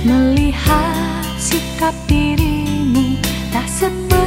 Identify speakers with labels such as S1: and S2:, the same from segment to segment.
S1: Melihat sikap dirimu tak seperti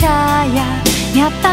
S1: tak percaya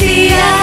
S1: see.